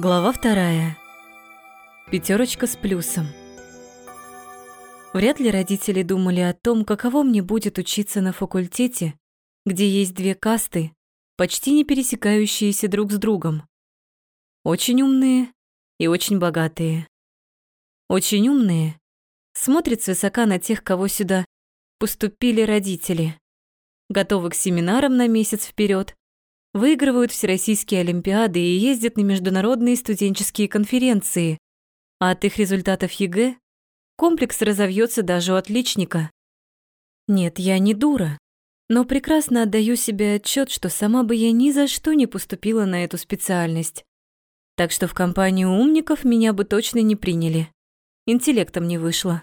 Глава вторая. Пятерочка с плюсом. Вряд ли родители думали о том, каково мне будет учиться на факультете, где есть две касты, почти не пересекающиеся друг с другом. Очень умные и очень богатые. Очень умные смотрят свысока на тех, кого сюда поступили родители. Готовы к семинарам на месяц вперед, выигрывают всероссийские олимпиады и ездят на международные студенческие конференции, а от их результатов ЕГЭ комплекс разовьется даже у отличника. Нет, я не дура, но прекрасно отдаю себе отчет, что сама бы я ни за что не поступила на эту специальность. Так что в компанию умников меня бы точно не приняли. Интеллектом не вышло.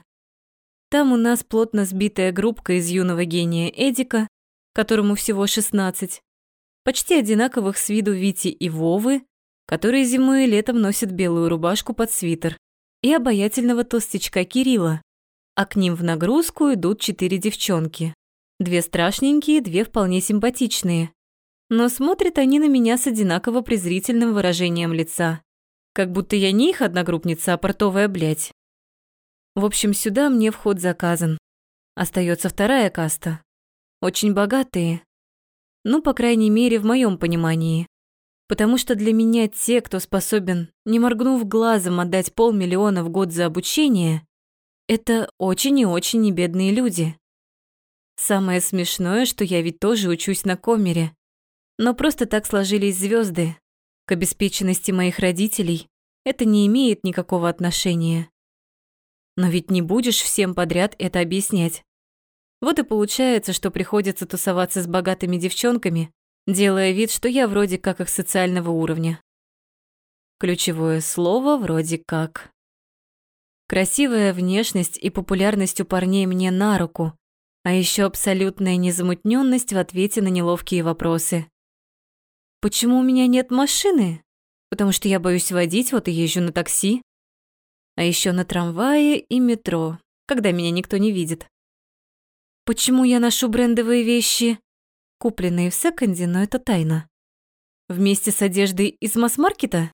Там у нас плотно сбитая группка из юного гения Эдика, которому всего 16, почти одинаковых с виду Вити и Вовы, которые зимой и летом носят белую рубашку под свитер, и обаятельного толстячка Кирилла, а к ним в нагрузку идут четыре девчонки. Две страшненькие, две вполне симпатичные. Но смотрят они на меня с одинаково презрительным выражением лица. Как будто я не их одногруппница, а портовая блядь. В общем, сюда мне вход заказан. Остается вторая каста. Очень богатые, ну, по крайней мере, в моем понимании. Потому что для меня те, кто способен, не моргнув глазом, отдать полмиллиона в год за обучение, это очень и очень небедные люди. Самое смешное, что я ведь тоже учусь на комере. Но просто так сложились звезды. К обеспеченности моих родителей это не имеет никакого отношения. Но ведь не будешь всем подряд это объяснять. Вот и получается, что приходится тусоваться с богатыми девчонками, делая вид, что я вроде как их социального уровня. Ключевое слово вроде как. Красивая внешность и популярность у парней мне на руку, а еще абсолютная незамутненность в ответе на неловкие вопросы. Почему у меня нет машины? Потому что я боюсь водить, вот и езжу на такси. А еще на трамвае и метро, когда меня никто не видит. Почему я ношу брендовые вещи? Купленные в секонде, но это тайна. Вместе с одеждой из масс-маркета?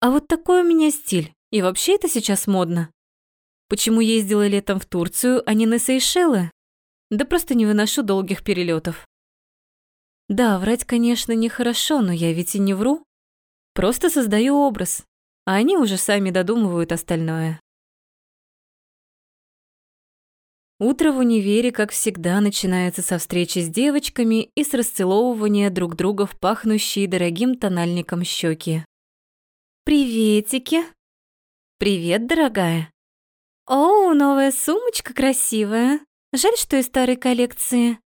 А вот такой у меня стиль. И вообще это сейчас модно. Почему ездила летом в Турцию, а не на Сейшелы? Да просто не выношу долгих перелетов. Да, врать, конечно, нехорошо, но я ведь и не вру. Просто создаю образ, а они уже сами додумывают остальное. Утро в универе, как всегда, начинается со встречи с девочками и с расцеловывания друг друга в пахнущие дорогим тональником щеки. «Приветики!» «Привет, дорогая!» «О, новая сумочка красивая! Жаль, что из старой коллекции!»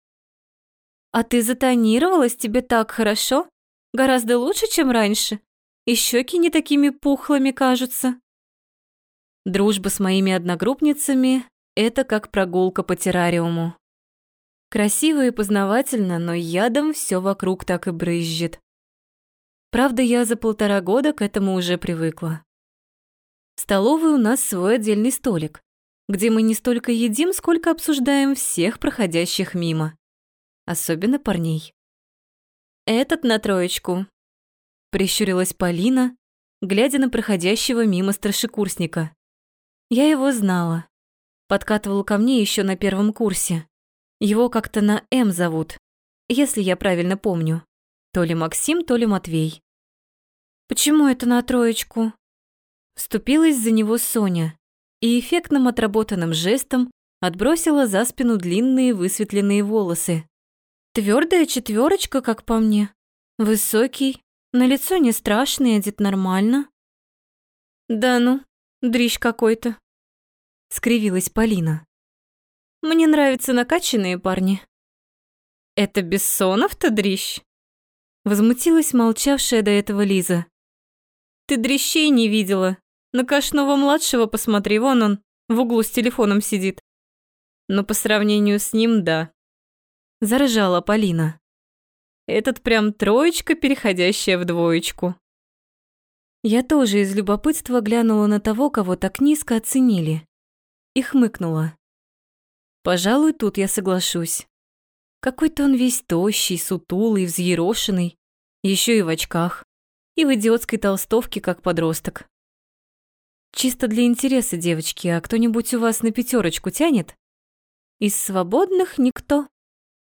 «А ты затонировалась, тебе так хорошо? Гораздо лучше, чем раньше. И щеки не такими пухлыми кажутся!» Дружба с моими одногруппницами это как прогулка по террариуму. Красиво и познавательно, но ядом все вокруг так и брызжет. Правда, я за полтора года к этому уже привыкла. В столовой у нас свой отдельный столик, где мы не столько едим, сколько обсуждаем всех проходящих мимо. Особенно парней. «Этот на троечку», — прищурилась Полина, глядя на проходящего мимо старшекурсника. Я его знала подкатывал ко мне еще на первом курсе. Его как-то на М зовут, если я правильно помню. То ли Максим, то ли Матвей. «Почему это на троечку?» Вступилась за него Соня и эффектным отработанным жестом отбросила за спину длинные высветленные волосы. Твердая четверочка, как по мне. Высокий, на лицо не страшный, одет нормально. Да ну, дрищ какой-то скривилась Полина. Мне нравятся накачанные парни. Это Бессонов-то дрищ? Возмутилась молчавшая до этого Лиза. Ты дрищей не видела. На Кашного-младшего посмотри, вон он, в углу с телефоном сидит. Но по сравнению с ним, да. Заржала Полина. Этот прям троечка, переходящая в двоечку. Я тоже из любопытства глянула на того, кого так низко оценили и хмыкнула. Пожалуй, тут я соглашусь. Какой-то он весь тощий, сутулый, взъерошенный, еще и в очках. и в идиотской толстовке, как подросток. Чисто для интереса, девочки, а кто-нибудь у вас на пятерочку тянет? Из свободных никто.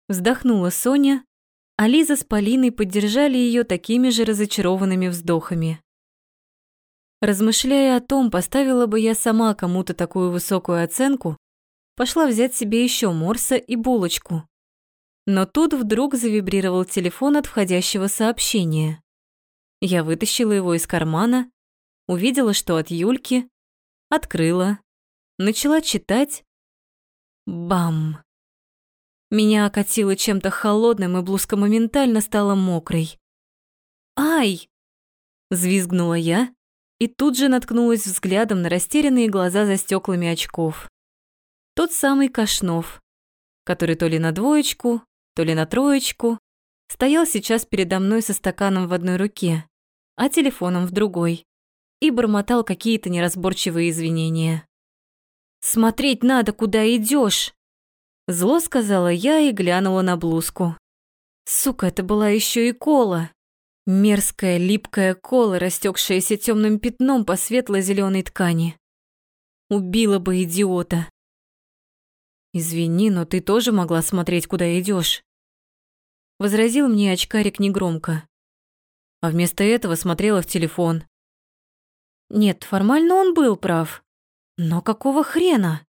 Вздохнула Соня, а Лиза с Полиной поддержали ее такими же разочарованными вздохами. Размышляя о том, поставила бы я сама кому-то такую высокую оценку, пошла взять себе еще морса и булочку. Но тут вдруг завибрировал телефон от входящего сообщения. Я вытащила его из кармана, увидела, что от Юльки, открыла, начала читать. Бам! Меня окатило чем-то холодным, и блузка моментально стала мокрой. «Ай!» – взвизгнула я и тут же наткнулась взглядом на растерянные глаза за стеклами очков. Тот самый Кашнов, который то ли на двоечку, то ли на троечку, стоял сейчас передо мной со стаканом в одной руке, а телефоном в другой, и бормотал какие-то неразборчивые извинения. «Смотреть надо, куда идешь! Зло сказала я и глянула на блузку. Сука, это была еще и кола. Мерзкая липкая кола, растекшаяся темным пятном по светло-зеленой ткани. Убила бы идиота. Извини, но ты тоже могла смотреть, куда идешь. Возразил мне очкарик негромко. А вместо этого смотрела в телефон. Нет, формально он был прав. Но какого хрена?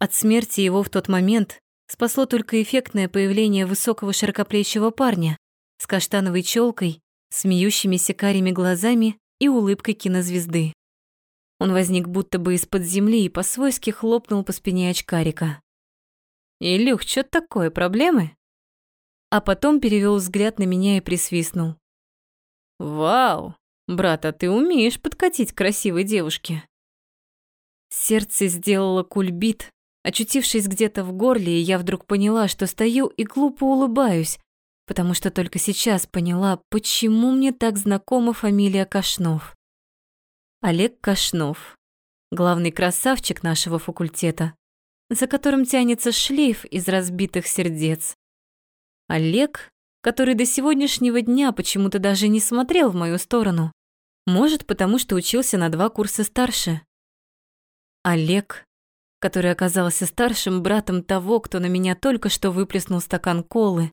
От смерти его в тот момент спасло только эффектное появление высокого широкоплечего парня, с каштановой челкой, смеющимися карими глазами и улыбкой кинозвезды. Он возник будто бы из-под земли и по-свойски хлопнул по спине очкарика. «Илюх, что такое, проблемы?» А потом перевел взгляд на меня и присвистнул. «Вау, брат, а ты умеешь подкатить к красивой девушке». Сердце сделало кульбит, очутившись где-то в горле, я вдруг поняла, что стою и глупо улыбаюсь, потому что только сейчас поняла, почему мне так знакома фамилия Кашнов. Олег Кашнов, главный красавчик нашего факультета, за которым тянется шлейф из разбитых сердец. Олег, который до сегодняшнего дня почему-то даже не смотрел в мою сторону, может, потому что учился на два курса старше. Олег, который оказался старшим братом того, кто на меня только что выплеснул стакан колы,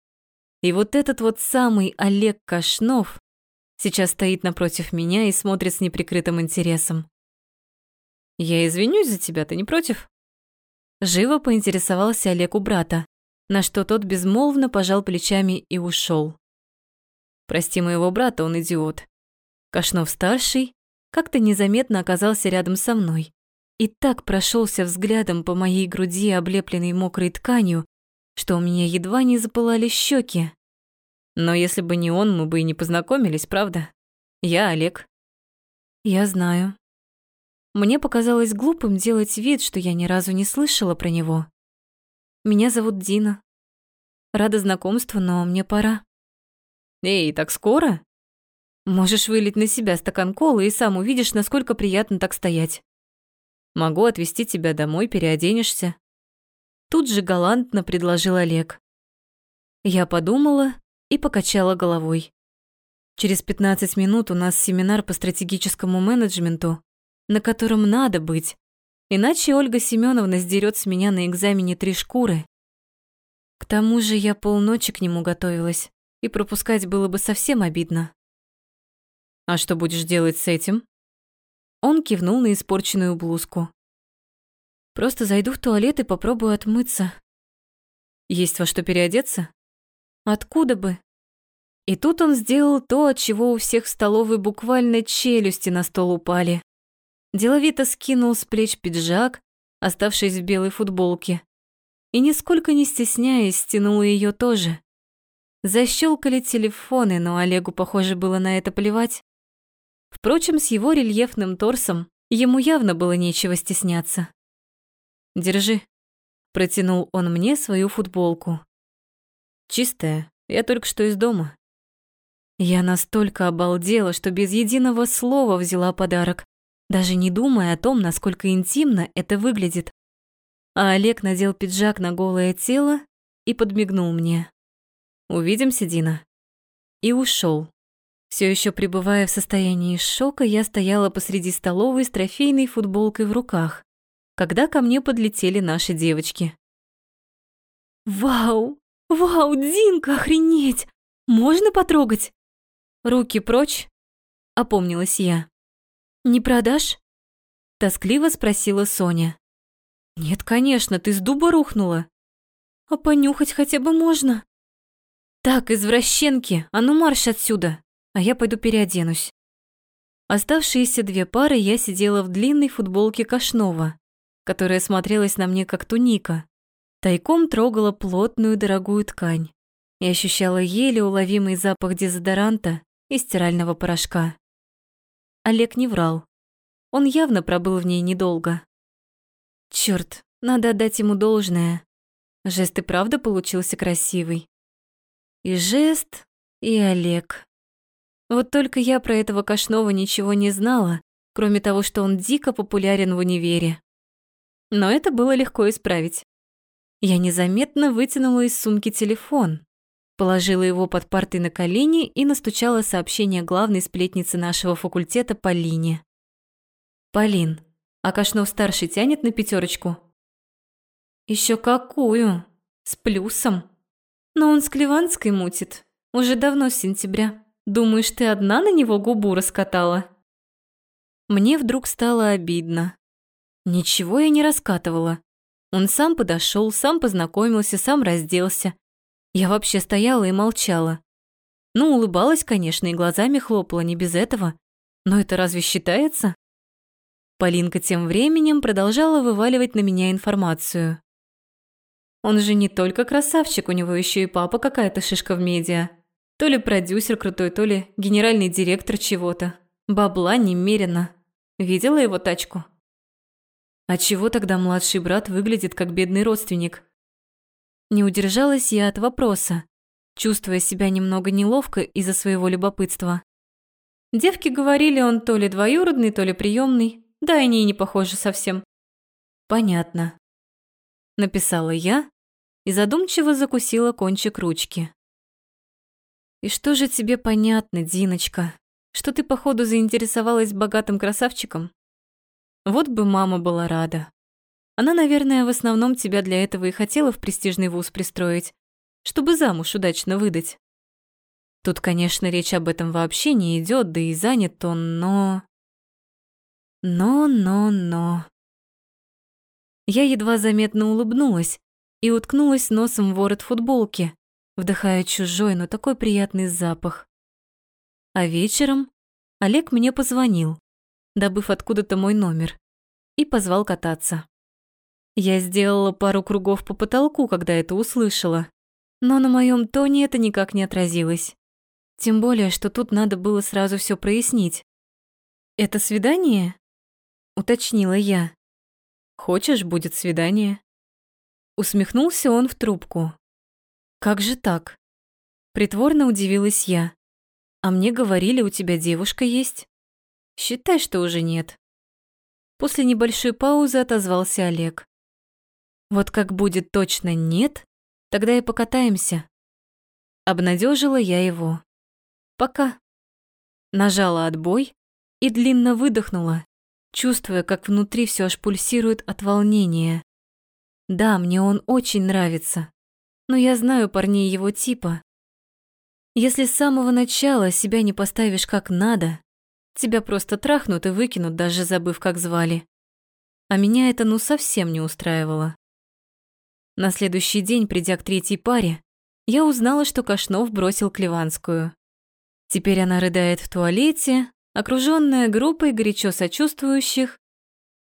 и вот этот вот самый Олег Кашнов сейчас стоит напротив меня и смотрит с неприкрытым интересом. «Я извинюсь за тебя, ты не против?» Живо поинтересовался Олег у брата, на что тот безмолвно пожал плечами и ушел. «Прости моего брата, он идиот». Кашнов-старший как-то незаметно оказался рядом со мной и так прошелся взглядом по моей груди, облепленной мокрой тканью, что у меня едва не запылали щеки. Но если бы не он, мы бы и не познакомились, правда? Я Олег. Я знаю. Мне показалось глупым делать вид, что я ни разу не слышала про него. Меня зовут Дина. Рада знакомству, но мне пора. Эй, так скоро? Можешь вылить на себя стакан колы и сам увидишь, насколько приятно так стоять. Могу отвезти тебя домой, переоденешься. Тут же галантно предложил Олег. Я подумала и покачала головой. Через 15 минут у нас семинар по стратегическому менеджменту, на котором надо быть, иначе Ольга Семеновна сдерет с меня на экзамене три шкуры. К тому же я полночи к нему готовилась, и пропускать было бы совсем обидно. «А что будешь делать с этим?» Он кивнул на испорченную блузку. Просто зайду в туалет и попробую отмыться. Есть во что переодеться? Откуда бы? И тут он сделал то, от чего у всех в столовой буквально челюсти на стол упали. Деловито скинул с плеч пиджак, оставшись в белой футболке, и нисколько не стесняясь, стянул ее тоже. Защелкали телефоны, но Олегу, похоже, было на это плевать. Впрочем, с его рельефным торсом ему явно было нечего стесняться. Держи. Протянул он мне свою футболку. Чистая, я только что из дома. Я настолько обалдела, что без единого слова взяла подарок, даже не думая о том, насколько интимно это выглядит. А Олег надел пиджак на голое тело и подмигнул мне. «Увидимся, Дина». И ушел. Все еще пребывая в состоянии шока, я стояла посреди столовой с трофейной футболкой в руках, когда ко мне подлетели наши девочки. «Вау! Вау, Динка, охренеть! Можно потрогать?» «Руки прочь!» — опомнилась я. «Не продашь?» — тоскливо спросила Соня. «Нет, конечно, ты с дуба рухнула. А понюхать хотя бы можно?» «Так, извращенки, а ну марш отсюда, а я пойду переоденусь». Оставшиеся две пары я сидела в длинной футболке Кашнова, которая смотрелась на мне как туника. Тайком трогала плотную дорогую ткань и ощущала еле уловимый запах дезодоранта и стирального порошка. Олег не врал. Он явно пробыл в ней недолго. Чёрт, надо отдать ему должное. Жест и правда получился красивый. И жест, и Олег. Вот только я про этого Кашнова ничего не знала, кроме того, что он дико популярен в универе. Но это было легко исправить. Я незаметно вытянула из сумки телефон, положила его под партой на колени и настучала сообщение главной сплетницы нашего факультета Полине. «Полин, а Кашнов-старший тянет на пятерочку? Еще какую? С плюсом. Но он с Клеванской мутит. Уже давно с сентября. Думаешь, ты одна на него губу раскатала? Мне вдруг стало обидно. Ничего я не раскатывала. Он сам подошел, сам познакомился, сам разделся. Я вообще стояла и молчала. Ну, улыбалась, конечно, и глазами хлопала, не без этого. Но это разве считается? Полинка тем временем продолжала вываливать на меня информацию. Он же не только красавчик, у него еще и папа какая-то шишка в медиа. То ли продюсер крутой, то ли генеральный директор чего-то. Бабла немерено. Видела его тачку? А чего тогда младший брат выглядит как бедный родственник? Не удержалась я от вопроса, чувствуя себя немного неловко из-за своего любопытства. Девки говорили, он то ли двоюродный, то ли приемный, да они и не похожи совсем. Понятно. Написала я, и задумчиво закусила кончик ручки. «И что же тебе понятно, Диночка? Что ты, походу, заинтересовалась богатым красавчиком? Вот бы мама была рада. Она, наверное, в основном тебя для этого и хотела в престижный вуз пристроить, чтобы замуж удачно выдать. Тут, конечно, речь об этом вообще не идет, да и занят он, но... Но, но, но... Я едва заметно улыбнулась, и уткнулась носом в ворот футболки, вдыхая чужой, но такой приятный запах. А вечером Олег мне позвонил, добыв откуда-то мой номер, и позвал кататься. Я сделала пару кругов по потолку, когда это услышала, но на моем тоне это никак не отразилось. Тем более, что тут надо было сразу все прояснить. «Это свидание?» — уточнила я. «Хочешь, будет свидание?» Усмехнулся он в трубку. «Как же так?» Притворно удивилась я. «А мне говорили, у тебя девушка есть?» «Считай, что уже нет». После небольшой паузы отозвался Олег. «Вот как будет точно нет, тогда и покатаемся». Обнадежила я его. «Пока». Нажала отбой и длинно выдохнула, чувствуя, как внутри все аж пульсирует от волнения. Да, мне он очень нравится, но я знаю парней его типа. Если с самого начала себя не поставишь как надо, тебя просто трахнут и выкинут, даже забыв, как звали. А меня это ну совсем не устраивало. На следующий день, придя к третьей паре, я узнала, что Кашнов бросил Клеванскую. Теперь она рыдает в туалете, окружённая группой горячо сочувствующих,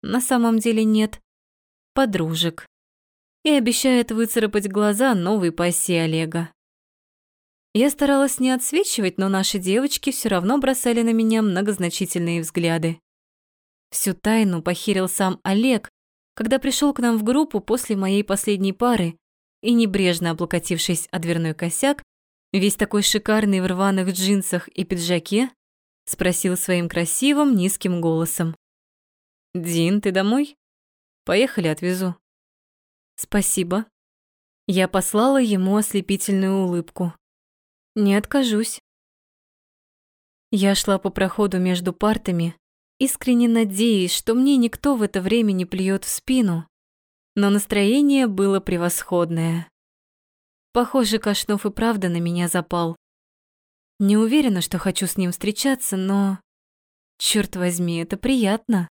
на самом деле нет, подружек и обещает выцарапать глаза новой пассии Олега. Я старалась не отсвечивать, но наши девочки все равно бросали на меня многозначительные взгляды. Всю тайну похерил сам Олег, когда пришел к нам в группу после моей последней пары и, небрежно облокотившись о дверной косяк, весь такой шикарный в рваных джинсах и пиджаке, спросил своим красивым низким голосом. «Дин, ты домой? Поехали, отвезу». Спасибо. Я послала ему ослепительную улыбку. Не откажусь. Я шла по проходу между партами, искренне надеясь, что мне никто в это время не плюет в спину, но настроение было превосходное. Похоже, Кашнов и правда на меня запал. Не уверена, что хочу с ним встречаться, но... Черт возьми, это приятно.